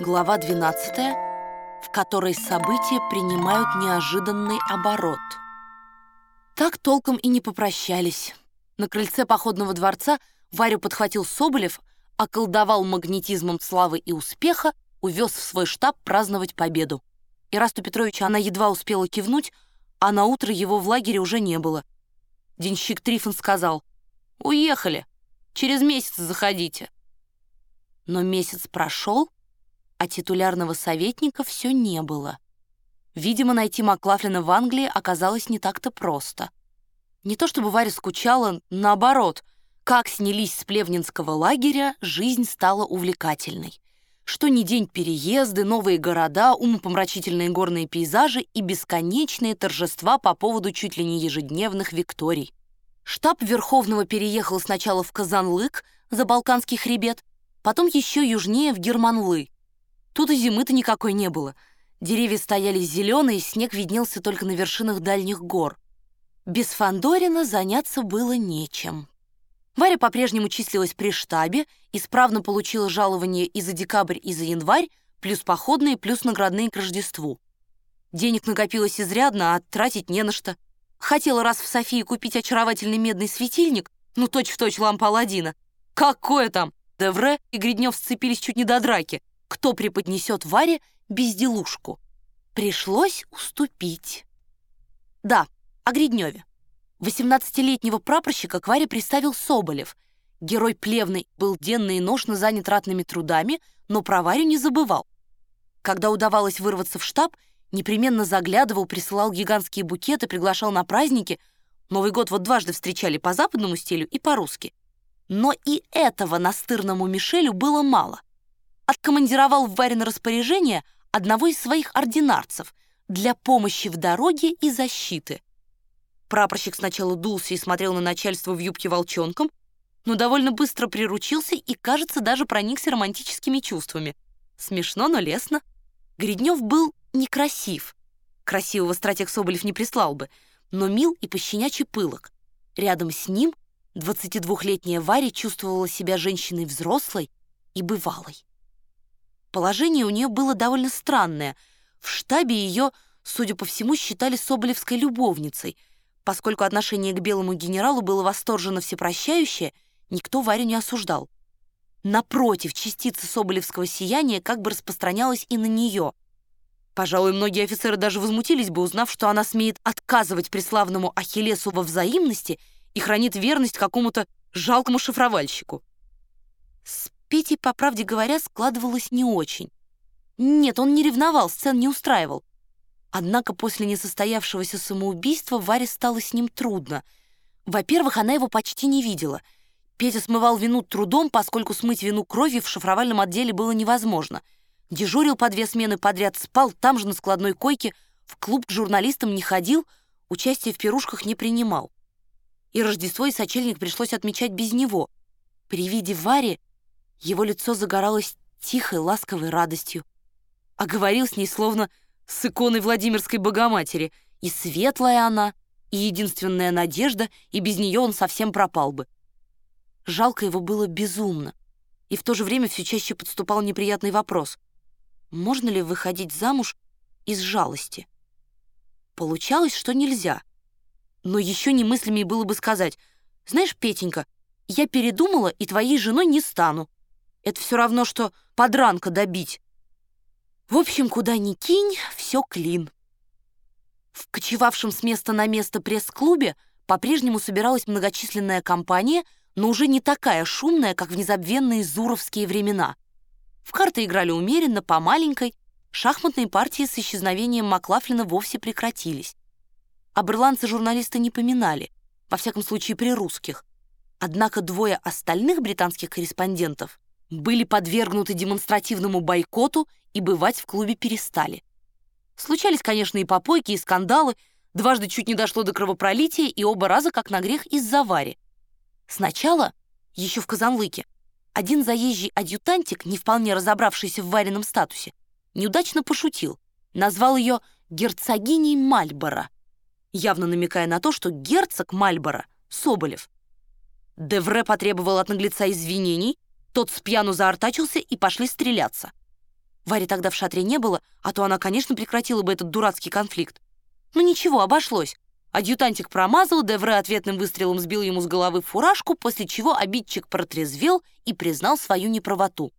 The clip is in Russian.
Глава 12, в которой события принимают неожиданный оборот. Так толком и не попрощались. На крыльце походного дворца Варю подхватил Соболев, околдовал магнетизмом славы и успеха, увез в свой штаб праздновать победу. Ирасту Петровича она едва успела кивнуть, а на утро его в лагере уже не было. Денщик Трифон сказал, «Уехали, через месяц заходите». Но месяц прошел, а титулярного советника все не было. Видимо, найти Маклафлина в Англии оказалось не так-то просто. Не то чтобы Варя скучала, наоборот, как снялись с плевнинского лагеря, жизнь стала увлекательной. Что ни день переезды, новые города, умопомрачительные горные пейзажи и бесконечные торжества по поводу чуть ли не ежедневных викторий. Штаб Верховного переехал сначала в Казанлык, за Балканский хребет, потом еще южнее в Германлы, Тут и зимы-то никакой не было. Деревья стояли зеленые, снег виднелся только на вершинах дальних гор. Без Фандорина заняться было нечем. Варя по-прежнему числилась при штабе, исправно получила жалование и за декабрь, и за январь, плюс походные, плюс наградные к Рождеству. Денег накопилось изрядно, а тратить не на что. Хотела раз в Софии купить очаровательный медный светильник, ну точь-в-точь точь лампа Аладдина. Какое там! Девре и Гриднев сцепились чуть не до драки кто преподнесет Варе безделушку. Пришлось уступить. Да, о Гридневе. 18-летнего прапорщика к Варе представил Соболев. Герой плевный был денно и ношно занят ратными трудами, но про Варю не забывал. Когда удавалось вырваться в штаб, непременно заглядывал, присылал гигантские букеты, приглашал на праздники. Новый год вот дважды встречали по западному стилю и по-русски. Но и этого настырному Мишелю было мало откомандировал в Варин распоряжение одного из своих ординарцев для помощи в дороге и защиты. Прапорщик сначала дулся и смотрел на начальство в юбке волчонком, но довольно быстро приручился и, кажется, даже проникся романтическими чувствами. Смешно, но лестно. Гриднев был некрасив. Красивого стратег Соболев не прислал бы, но мил и пощенячий пылок. Рядом с ним 22-летняя Варя чувствовала себя женщиной взрослой и бывалой. Положение у нее было довольно странное. В штабе ее, судя по всему, считали Соболевской любовницей. Поскольку отношение к белому генералу было восторженно всепрощающее, никто Варю не осуждал. Напротив, частица соболевского сияния как бы распространялась и на нее. Пожалуй, многие офицеры даже возмутились бы, узнав, что она смеет отказывать преславному Ахиллесу во взаимности и хранит верность какому-то жалкому шифровальщику. Петей, по правде говоря, складывалось не очень. Нет, он не ревновал, сцен не устраивал. Однако после несостоявшегося самоубийства Варе стало с ним трудно. Во-первых, она его почти не видела. Петя смывал вину трудом, поскольку смыть вину кровью в шифровальном отделе было невозможно. Дежурил по две смены подряд, спал там же на складной койке, в клуб к журналистам не ходил, участие в пирушках не принимал. И Рождество и сочельник пришлось отмечать без него. При виде Вари его лицо загоралось тихой, ласковой радостью. А говорил с ней словно с иконой Владимирской Богоматери. И светлая она, и единственная надежда, и без нее он совсем пропал бы. Жалко его было безумно. И в то же время все чаще подступал неприятный вопрос. Можно ли выходить замуж из жалости? Получалось, что нельзя. Но еще немыслимее было бы сказать, «Знаешь, Петенька, я передумала и твоей женой не стану. Это все равно, что подранка добить. В общем, куда ни кинь, все клин. В кочевавшем с места на место пресс-клубе по-прежнему собиралась многочисленная компания, но уже не такая шумная, как в незабвенные зуровские времена. В карты играли умеренно, по маленькой, шахматные партии с исчезновением Маклафлина вовсе прекратились. Об ирландце журналисты не поминали, во всяком случае при русских. Однако двое остальных британских корреспондентов были подвергнуты демонстративному бойкоту и бывать в клубе перестали. Случались, конечно, и попойки, и скандалы, дважды чуть не дошло до кровопролития, и оба раза, как на грех, из-за Вари. Сначала, еще в Казанлыке, один заезжий адъютантик, не вполне разобравшийся в Варином статусе, неудачно пошутил, назвал ее герцогиней Мальбора, явно намекая на то, что герцог Мальбора — Соболев. Девре потребовал от наглеца извинений, тот с пьяну заортачился и пошли стреляться. Варе тогда в шатре не было, а то она, конечно, прекратила бы этот дурацкий конфликт. Но ничего, обошлось. Адъютантик промазал, Девре ответным выстрелом сбил ему с головы фуражку, после чего обидчик протрезвел и признал свою неправоту.